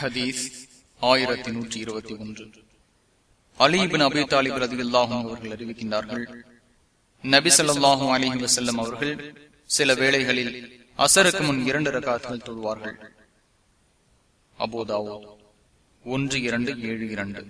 ஹதீஸ் ஆயிரத்தி நூற்றி இருபத்தி ஒன்று. அலீபின் அபி தாலிப் ரதி அல்லாஹும் அவர்கள் அறிவிக்கின்றார்கள் நபி சொல்லாஹும் அலிஹி வசல்லம் அவர்கள் சில வேளைகளில் அசருக்கு முன் இரண்டு ரகாத்துகள் தொழுவார்கள். அபோதாவோ ஒன்று இரண்டு ஏழு இரண்டு.